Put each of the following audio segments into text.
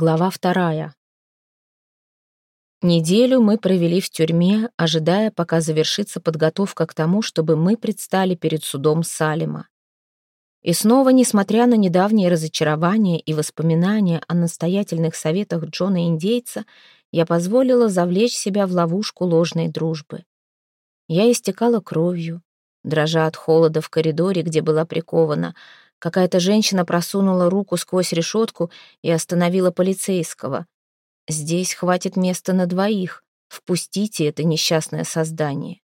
Глава вторая. Неделю мы провели в тюрьме, ожидая, пока завершится подготовка к тому, чтобы мы предстали перед судом Салима. И снова, несмотря на недавние разочарования и воспоминания о настоятельных советах Джона-индейца, я позволила завлечь себя в ловушку ложной дружбы. Я истекала кровью, дрожа от холода в коридоре, где была прикована, Какая-то женщина просунула руку сквозь решетку и остановила полицейского. «Здесь хватит места на двоих. Впустите это несчастное создание».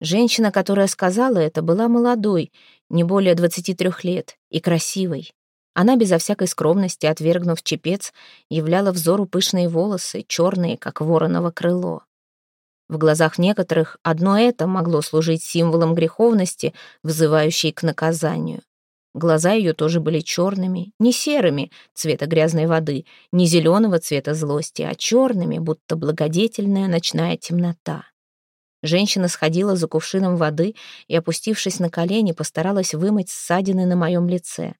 Женщина, которая сказала это, была молодой, не более 23 лет, и красивой. Она безо всякой скромности, отвергнув чепец, являла взору пышные волосы, черные, как вороново крыло. В глазах некоторых одно это могло служить символом греховности, вызывающей к наказанию. Глаза ее тоже были черными, не серыми цвета грязной воды, не зеленого цвета злости, а черными, будто благодетельная ночная темнота. Женщина сходила за кувшином воды и, опустившись на колени, постаралась вымыть ссадины на моем лице.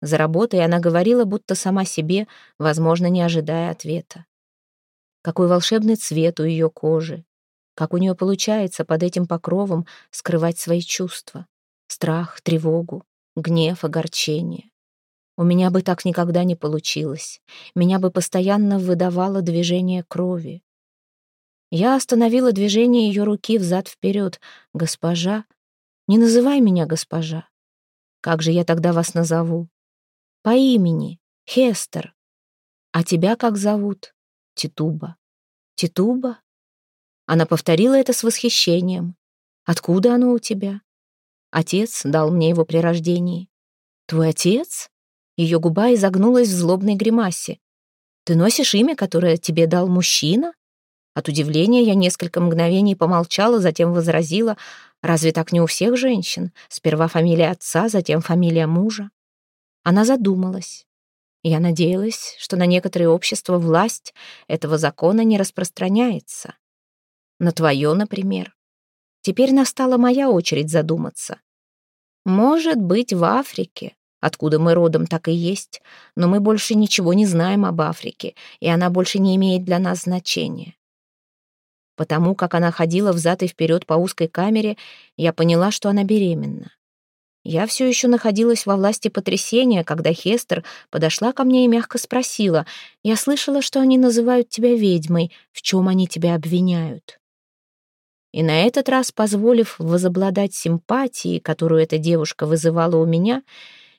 За работой она говорила, будто сама себе, возможно, не ожидая ответа. Какой волшебный цвет у ее кожи, как у нее получается под этим покровом скрывать свои чувства, страх, тревогу, гнев, огорчение. У меня бы так никогда не получилось. Меня бы постоянно выдавало движение крови. Я остановила движение ее руки взад-вперед. «Госпожа, не называй меня госпожа. Как же я тогда вас назову? По имени, Хестер. А тебя как зовут? Титуба. Титуба? Она повторила это с восхищением. Откуда оно у тебя? Отец дал мне его при рождении. Твой отец? Ее губа изогнулась в злобной гримасе. Ты носишь имя, которое тебе дал мужчина? От удивления я несколько мгновений помолчала, затем возразила, разве так не у всех женщин? Сперва фамилия отца, затем фамилия мужа. Она задумалась. Я надеялась, что на некоторые общества власть этого закона не распространяется. На твое, например. Теперь настала моя очередь задуматься. Может быть, в Африке, откуда мы родом, так и есть, но мы больше ничего не знаем об Африке, и она больше не имеет для нас значения. Потому как она ходила взад и вперед по узкой камере, я поняла, что она беременна. Я все еще находилась во власти потрясения, когда Хестер подошла ко мне и мягко спросила, «Я слышала, что они называют тебя ведьмой. В чем они тебя обвиняют?» И на этот раз, позволив возобладать симпатией, которую эта девушка вызывала у меня,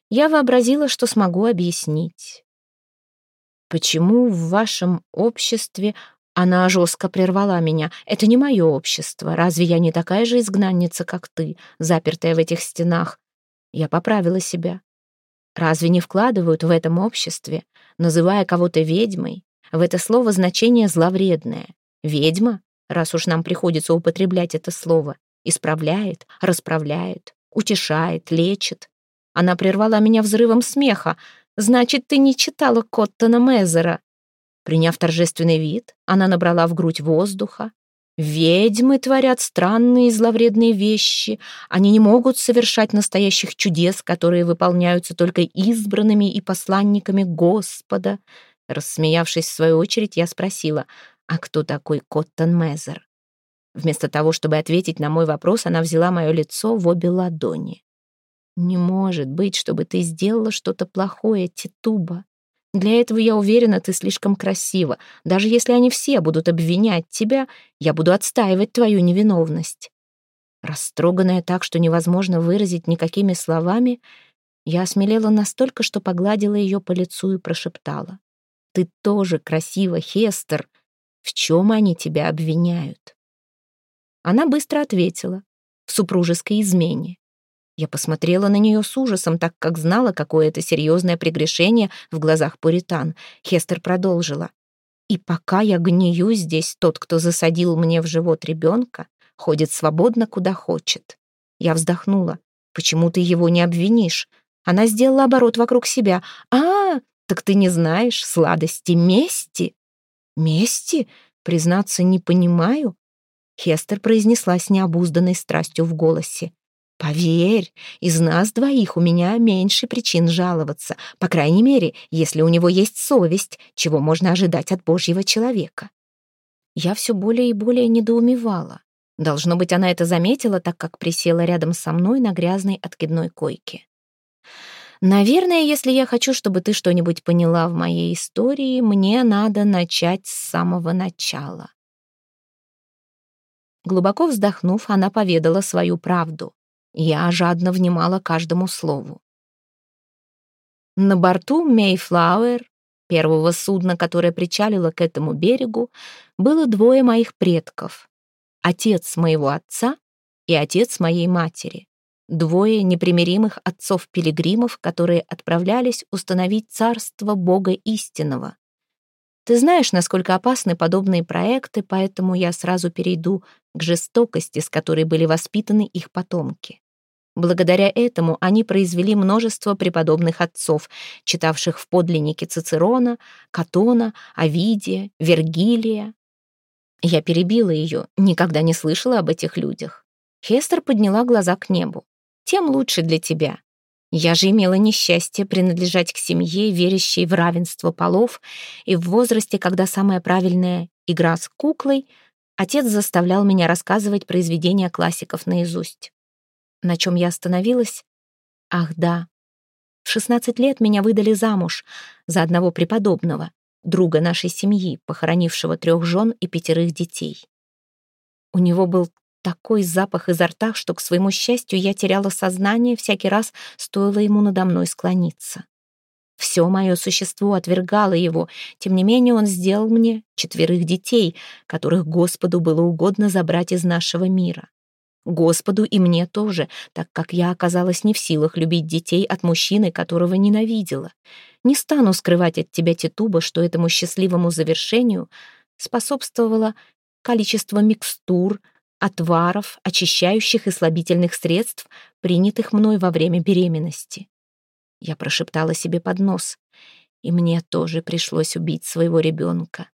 я вообразила, что смогу объяснить. «Почему в вашем обществе...» Она жестко прервала меня. «Это не мое общество. Разве я не такая же изгнанница, как ты, запертая в этих стенах?» Я поправила себя. Разве не вкладывают в этом обществе, называя кого-то ведьмой, в это слово значение зловредное? Ведьма раз уж нам приходится употреблять это слово, исправляет, расправляет, утешает, лечит. Она прервала меня взрывом смеха. «Значит, ты не читала Коттона Мезера?» Приняв торжественный вид, она набрала в грудь воздуха. «Ведьмы творят странные и зловредные вещи. Они не могут совершать настоящих чудес, которые выполняются только избранными и посланниками Господа». Рассмеявшись в свою очередь, я спросила, а кто такой Коттон Мезер? Вместо того, чтобы ответить на мой вопрос, она взяла мое лицо в обе ладони. «Не может быть, чтобы ты сделала что-то плохое, Титуба. Для этого, я уверена, ты слишком красива. Даже если они все будут обвинять тебя, я буду отстаивать твою невиновность». Растроганная так, что невозможно выразить никакими словами, я осмелела настолько, что погладила ее по лицу и прошептала. «Ты тоже красива, Хестер. В чем они тебя обвиняют?» Она быстро ответила. «В супружеской измене». Я посмотрела на нее с ужасом, так как знала, какое это серьезное прегрешение в глазах пуритан. Хестер продолжила. «И пока я гнию здесь, тот, кто засадил мне в живот ребенка, ходит свободно, куда хочет». Я вздохнула. «Почему ты его не обвинишь?» Она сделала оборот вокруг себя. «А, так ты не знаешь сладости мести?» «Мести? Признаться, не понимаю?» Хестер произнесла с необузданной страстью в голосе. Поверь, из нас двоих у меня меньше причин жаловаться, по крайней мере, если у него есть совесть, чего можно ожидать от Божьего человека. Я все более и более недоумевала. Должно быть, она это заметила, так как присела рядом со мной на грязной откидной койке. Наверное, если я хочу, чтобы ты что-нибудь поняла в моей истории, мне надо начать с самого начала. Глубоко вздохнув, она поведала свою правду. Я жадно внимала каждому слову. На борту Мейфлауэр, первого судна, которое причалило к этому берегу, было двое моих предков. Отец моего отца и отец моей матери. Двое непримиримых отцов-пилигримов, которые отправлялись установить царство Бога истинного. Ты знаешь, насколько опасны подобные проекты, поэтому я сразу перейду к жестокости, с которой были воспитаны их потомки. Благодаря этому они произвели множество преподобных отцов, читавших в подлиннике Цицерона, Катона, Овидия, Вергилия. Я перебила ее, никогда не слышала об этих людях. Хестер подняла глаза к небу. «Тем лучше для тебя. Я же имела несчастье принадлежать к семье, верящей в равенство полов, и в возрасте, когда самая правильная игра с куклой, отец заставлял меня рассказывать произведения классиков наизусть на чем я остановилась? Ах, да. В 16 лет меня выдали замуж за одного преподобного, друга нашей семьи, похоронившего трех жен и пятерых детей. У него был такой запах изо рта, что, к своему счастью, я теряла сознание всякий раз, стоило ему надо мной склониться. Все мое существо отвергало его, тем не менее он сделал мне четверых детей, которых Господу было угодно забрать из нашего мира. Господу и мне тоже, так как я оказалась не в силах любить детей от мужчины, которого ненавидела. Не стану скрывать от тебя, Титуба, что этому счастливому завершению способствовало количество микстур, отваров, очищающих и слабительных средств, принятых мной во время беременности. Я прошептала себе под нос, и мне тоже пришлось убить своего ребенка.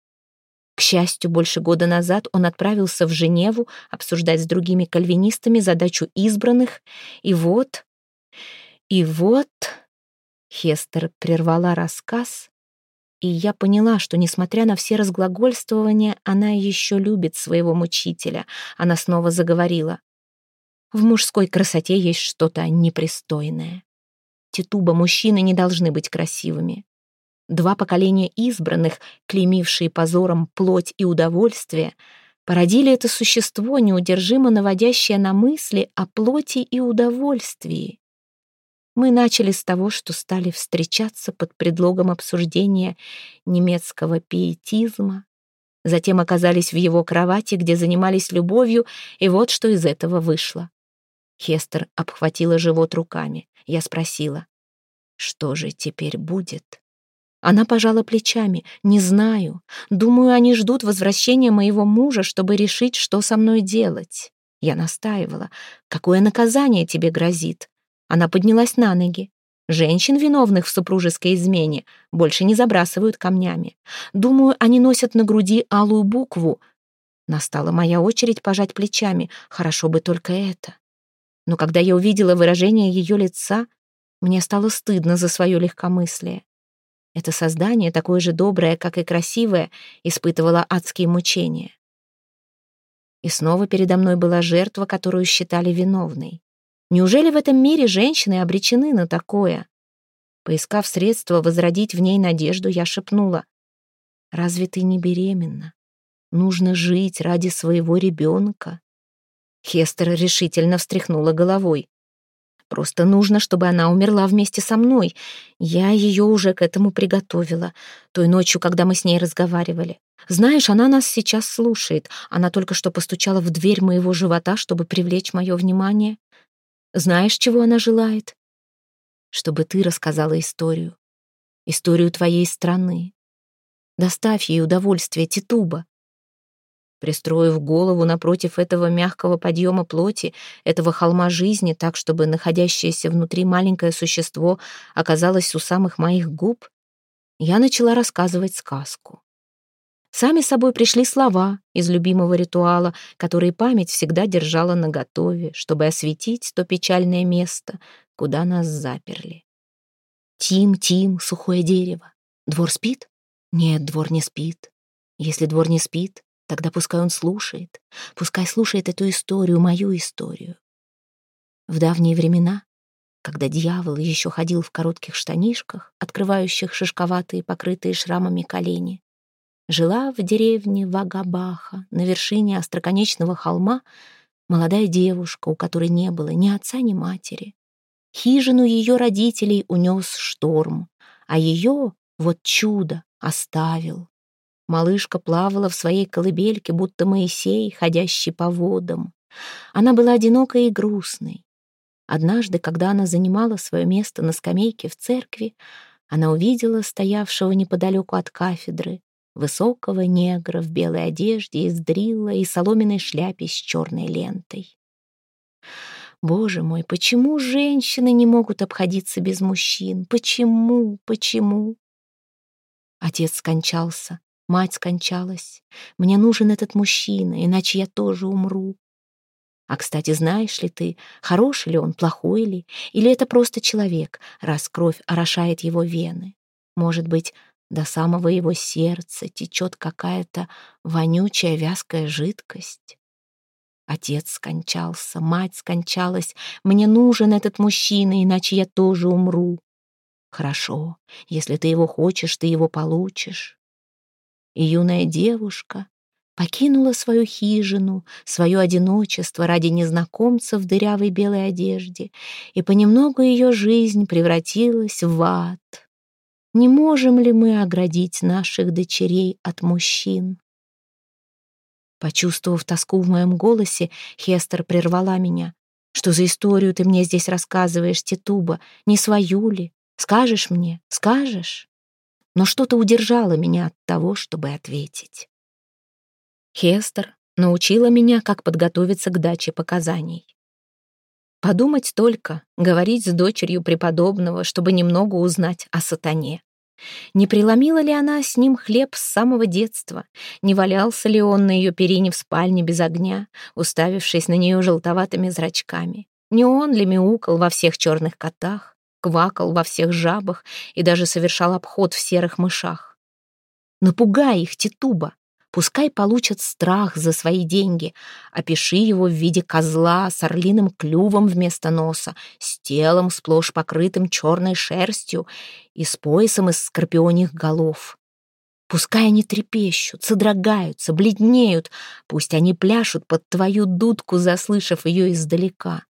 К счастью, больше года назад он отправился в Женеву обсуждать с другими кальвинистами задачу избранных, и вот... И вот... Хестер прервала рассказ, и я поняла, что, несмотря на все разглагольствования, она еще любит своего мучителя. Она снова заговорила. В мужской красоте есть что-то непристойное. Титуба, мужчины не должны быть красивыми. Два поколения избранных, клеймившие позором плоть и удовольствие, породили это существо, неудержимо наводящее на мысли о плоти и удовольствии. Мы начали с того, что стали встречаться под предлогом обсуждения немецкого пиетизма, затем оказались в его кровати, где занимались любовью, и вот что из этого вышло. Хестер обхватила живот руками. Я спросила, что же теперь будет? Она пожала плечами. «Не знаю. Думаю, они ждут возвращения моего мужа, чтобы решить, что со мной делать». Я настаивала. «Какое наказание тебе грозит?» Она поднялась на ноги. Женщин, виновных в супружеской измене, больше не забрасывают камнями. Думаю, они носят на груди алую букву. Настала моя очередь пожать плечами. Хорошо бы только это. Но когда я увидела выражение ее лица, мне стало стыдно за свое легкомыслие. Это создание, такое же доброе, как и красивое, испытывало адские мучения. И снова передо мной была жертва, которую считали виновной. Неужели в этом мире женщины обречены на такое? Поискав средства возродить в ней надежду, я шепнула. «Разве ты не беременна? Нужно жить ради своего ребенка». Хестер решительно встряхнула головой. Просто нужно, чтобы она умерла вместе со мной. Я ее уже к этому приготовила. Той ночью, когда мы с ней разговаривали. Знаешь, она нас сейчас слушает. Она только что постучала в дверь моего живота, чтобы привлечь мое внимание. Знаешь, чего она желает? Чтобы ты рассказала историю. Историю твоей страны. Доставь ей удовольствие, Титуба. Пристроив голову напротив этого мягкого подъема плоти, этого холма жизни, так, чтобы находящееся внутри маленькое существо оказалось у самых моих губ, я начала рассказывать сказку. Сами собой пришли слова из любимого ритуала, которые память всегда держала наготове, чтобы осветить то печальное место, куда нас заперли. Тим, Тим, сухое дерево. Двор спит? Нет, двор не спит. Если двор не спит, тогда пускай он слушает. Пускай слушает эту историю, мою историю. В давние времена, когда дьявол еще ходил в коротких штанишках, открывающих шишковатые, покрытые шрамами колени, жила в деревне Вагабаха на вершине остроконечного холма молодая девушка, у которой не было ни отца, ни матери. Хижину ее родителей унес шторм, а ее, вот чудо, оставил. Малышка плавала в своей колыбельке, будто Моисей, ходящий по водам. Она была одинокой и грустной. Однажды, когда она занимала свое место на скамейке в церкви, она увидела стоявшего неподалеку от кафедры высокого негра в белой одежде из дрилла и соломенной шляпе с черной лентой. Боже мой, почему женщины не могут обходиться без мужчин? Почему, почему? Отец скончался, мать скончалась. Мне нужен этот мужчина, иначе я тоже умру. А, кстати, знаешь ли ты, хороший ли он, плохой ли, или это просто человек, раз кровь орошает его вены? Может быть, до самого его сердца течет какая-то вонючая вязкая жидкость. Отец скончался, мать скончалась. Мне нужен этот мужчина, иначе я тоже умру. Хорошо, если ты его хочешь, ты его получишь. И юная девушка покинула свою хижину, свое одиночество ради незнакомца в дырявой белой одежде, и понемногу ее жизнь превратилась в ад. Не можем ли мы оградить наших дочерей от мужчин? Почувствовав тоску в моем голосе, Хестер прервала меня. «Что за историю ты мне здесь рассказываешь, Титуба? Не свою ли? Скажешь мне? Скажешь?» Но что-то удержало меня от того, чтобы ответить. Хестер научила меня, как подготовиться к даче показаний. Подумать только, говорить с дочерью преподобного, чтобы немного узнать о сатане. Не преломила ли она с ним хлеб с самого детства? Не валялся ли он на ее перине в спальне без огня, уставившись на нее желтоватыми зрачками? Не он ли мяукал во всех черных котах, квакал во всех жабах и даже совершал обход в серых мышах? Напугай их, Титуба! Пускай получат страх за свои деньги. Опиши его в виде козла с орлиным клювом вместо носа, с телом сплошь покрытым черной шерстью и с поясом из скорпионих голов. Пускай они трепещут, содрогаются, бледнеют, пусть они пляшут под твою дудку, заслышав ее издалека.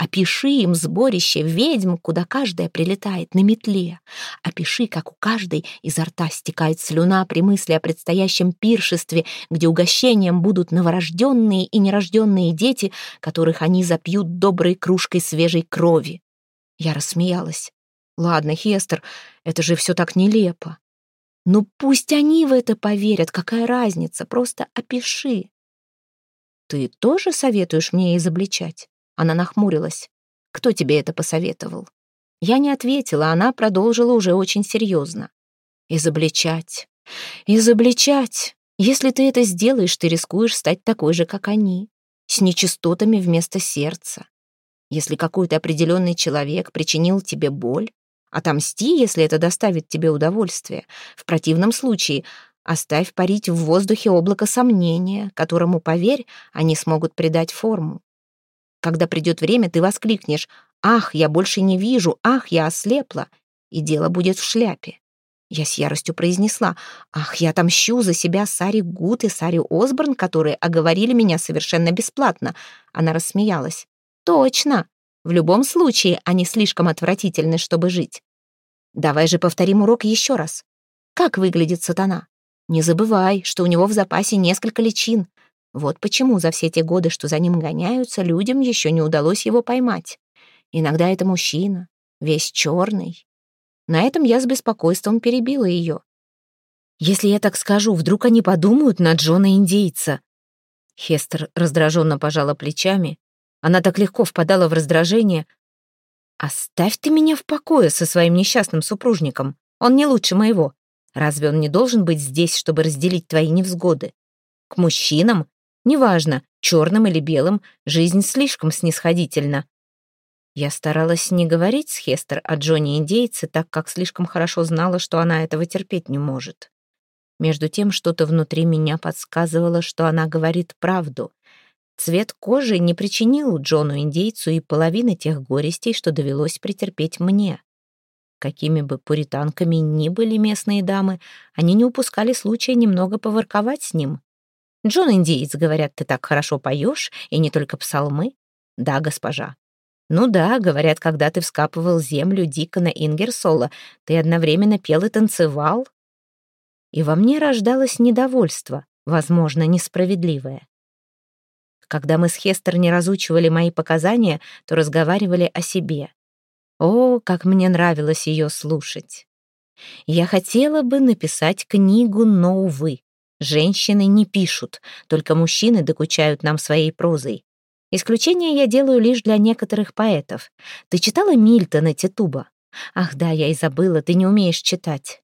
Опиши им сборище ведьм, куда каждая прилетает на метле. Опиши, как у каждой изо рта стекает слюна при мысли о предстоящем пиршестве, где угощением будут новорожденные и нерожденные дети, которых они запьют доброй кружкой свежей крови. Я рассмеялась. Ладно, Хестер, это же все так нелепо. Ну пусть они в это поверят, какая разница, просто опиши. Ты тоже советуешь мне изобличать? Она нахмурилась. «Кто тебе это посоветовал?» Я не ответила, она продолжила уже очень серьезно. «Изобличать. Изобличать. Если ты это сделаешь, ты рискуешь стать такой же, как они, с нечистотами вместо сердца. Если какой-то определенный человек причинил тебе боль, отомсти, если это доставит тебе удовольствие. В противном случае оставь парить в воздухе облако сомнения, которому, поверь, они смогут придать форму. Когда придет время, ты воскликнешь «Ах, я больше не вижу! Ах, я ослепла!» И дело будет в шляпе. Я с яростью произнесла «Ах, я отомщу за себя Сари Гуд и Сари Осборн, которые оговорили меня совершенно бесплатно». Она рассмеялась. «Точно! В любом случае, они слишком отвратительны, чтобы жить. Давай же повторим урок еще раз. Как выглядит сатана? Не забывай, что у него в запасе несколько личин. Вот почему за все те годы, что за ним гоняются, людям еще не удалось его поймать. Иногда это мужчина, весь черный. На этом я с беспокойством перебила ее. «Если я так скажу, вдруг они подумают на Джона-индейца?» Хестер раздраженно пожала плечами. Она так легко впадала в раздражение. «Оставь ты меня в покое со своим несчастным супружником. Он не лучше моего. Разве он не должен быть здесь, чтобы разделить твои невзгоды? К мужчинам, неважно, черным или белым, жизнь слишком снисходительна. Я старалась не говорить с Хестер о Джонни-индейце, так как слишком хорошо знала, что она этого терпеть не может. Между тем что-то внутри меня подсказывало, что она говорит правду. Цвет кожи не причинил Джону-индейцу и половины тех горестей, что довелось претерпеть мне. Какими бы пуританками ни были местные дамы, они не упускали случая немного поворковать с ним. «Джон Индиец, говорят, ты так хорошо поешь, и не только псалмы?» «Да, госпожа». «Ну да, говорят, когда ты вскапывал землю Дикона Ингерсола, ты одновременно пел и танцевал». И во мне рождалось недовольство, возможно, несправедливое. Когда мы с Хестер не разучивали мои показания, то разговаривали о себе. О, как мне нравилось ее слушать. Я хотела бы написать книгу, но, увы. Женщины не пишут, только мужчины докучают нам своей прозой. Исключение я делаю лишь для некоторых поэтов. Ты читала Мильтона Титуба? Ах да, я и забыла, ты не умеешь читать.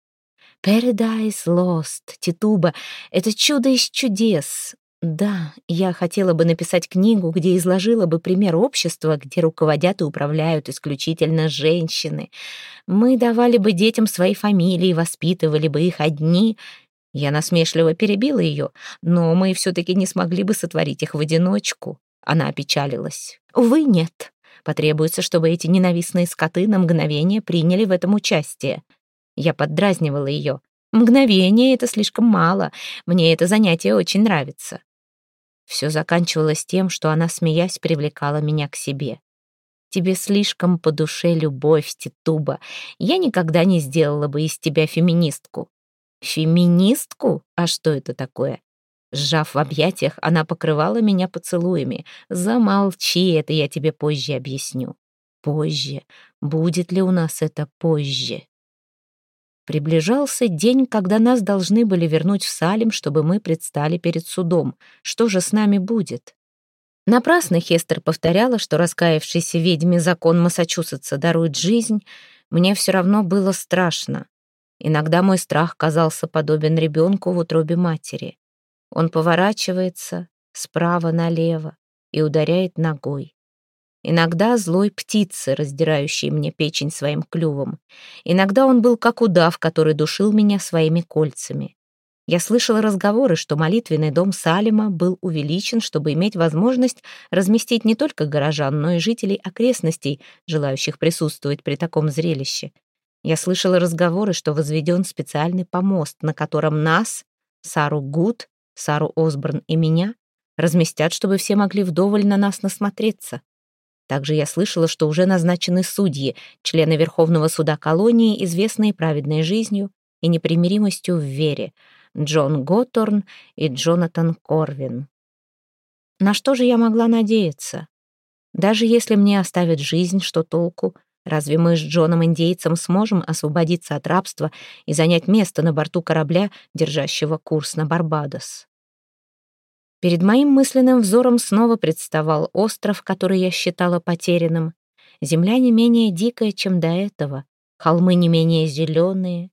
Paradise Lost, Титуба — это чудо из чудес. Да, я хотела бы написать книгу, где изложила бы пример общества, где руководят и управляют исключительно женщины. Мы давали бы детям свои фамилии, воспитывали бы их одни. Я насмешливо перебила ее, но мы все-таки не смогли бы сотворить их в одиночку. Она опечалилась. Увы, нет. Потребуется, чтобы эти ненавистные скоты на мгновение приняли в этом участие. Я поддразнивала ее. Мгновение — это слишком мало. Мне это занятие очень нравится. Все заканчивалось тем, что она, смеясь, привлекала меня к себе. «Тебе слишком по душе любовь, Титуба. Я никогда не сделала бы из тебя феминистку». «Феминистку? А что это такое?» Сжав в объятиях, она покрывала меня поцелуями. «Замолчи, это я тебе позже объясню». «Позже? Будет ли у нас это позже?» Приближался день, когда нас должны были вернуть в Салем, чтобы мы предстали перед судом. Что же с нами будет? Напрасно Хестер повторяла, что раскаявшийся ведьме закон Массачусетса дарует жизнь. Мне все равно было страшно. Иногда мой страх казался подобен ребенку в утробе матери. Он поворачивается справа налево и ударяет ногой. Иногда злой птицы, раздирающей мне печень своим клювом. Иногда он был как удав, который душил меня своими кольцами. Я слышала разговоры, что молитвенный дом Салима был увеличен, чтобы иметь возможность разместить не только горожан, но и жителей окрестностей, желающих присутствовать при таком зрелище. Я слышала разговоры, что возведен специальный помост, на котором нас, Сару Гуд, Сару Осборн и меня, разместят, чтобы все могли вдоволь на нас насмотреться. Также я слышала, что уже назначены судьи, члены Верховного суда колонии, известные праведной жизнью и непримиримостью в вере, Джон Готторн и Джонатан Корвин. На что же я могла надеяться? Даже если мне оставят жизнь, что толку? Разве мы с Джоном-индейцем сможем освободиться от рабства и занять место на борту корабля, держащего курс на Барбадос? Перед моим мысленным взором снова представал остров, который я считала потерянным. Земля не менее дикая, чем до этого, холмы не менее зеленые,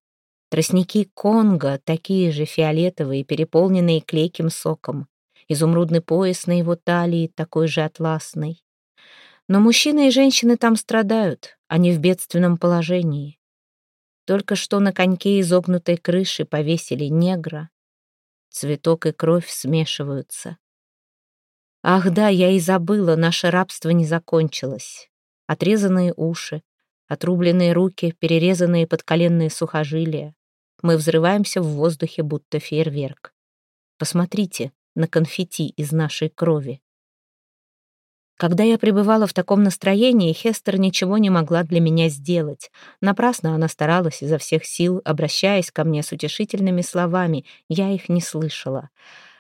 тростники Конго такие же фиолетовые, переполненные клейким соком, изумрудный пояс на его талии такой же атласный. Но мужчины и женщины там страдают, они в бедственном положении. Только что на коньке изогнутой крыши повесили негра, Цветок и кровь смешиваются. Ах да, я и забыла, наше рабство не закончилось. Отрезанные уши, отрубленные руки, перерезанные подколенные сухожилия. Мы взрываемся в воздухе, будто фейерверк. Посмотрите на конфетти из нашей крови. Когда я пребывала в таком настроении, Хестер ничего не могла для меня сделать. Напрасно она старалась изо всех сил, обращаясь ко мне с утешительными словами. Я их не слышала.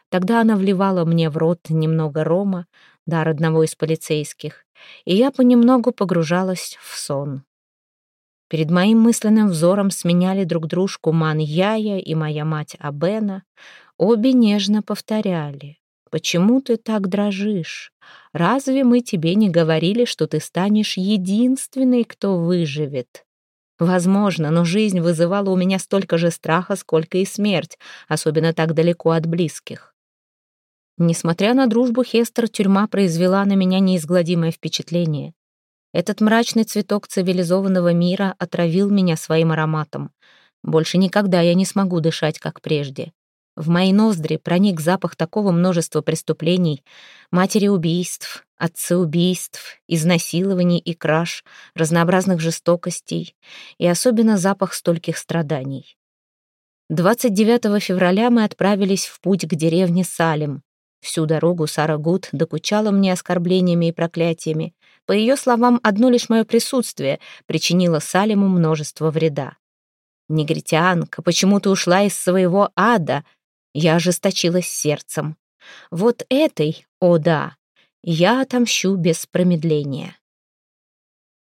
Тогда она вливала мне в рот немного рома, дар одного из полицейских, и я понемногу погружалась в сон. Перед моим мысленным взором сменяли друг дружку Ман Яя и моя мать Абена. Обе нежно повторяли. Почему ты так дрожишь? Разве мы тебе не говорили, что ты станешь единственной, кто выживет? Возможно, но жизнь вызывала у меня столько же страха, сколько и смерть, особенно так далеко от близких. Несмотря на дружбу Хестер, тюрьма произвела на меня неизгладимое впечатление. Этот мрачный цветок цивилизованного мира отравил меня своим ароматом. Больше никогда я не смогу дышать, как прежде. В мои ноздри проник запах такого множества преступлений, матери убийств, отцы убийств, изнасилований и краж, разнообразных жестокостей и особенно запах стольких страданий. 29 февраля мы отправились в путь к деревне Салим. Всю дорогу Сара Гуд докучала мне оскорблениями и проклятиями. По ее словам, одно лишь мое присутствие причинило Салиму множество вреда. «Негритянка, почему ты ушла из своего ада?» Я ожесточилась сердцем. Вот этой, о да, я отомщу без промедления.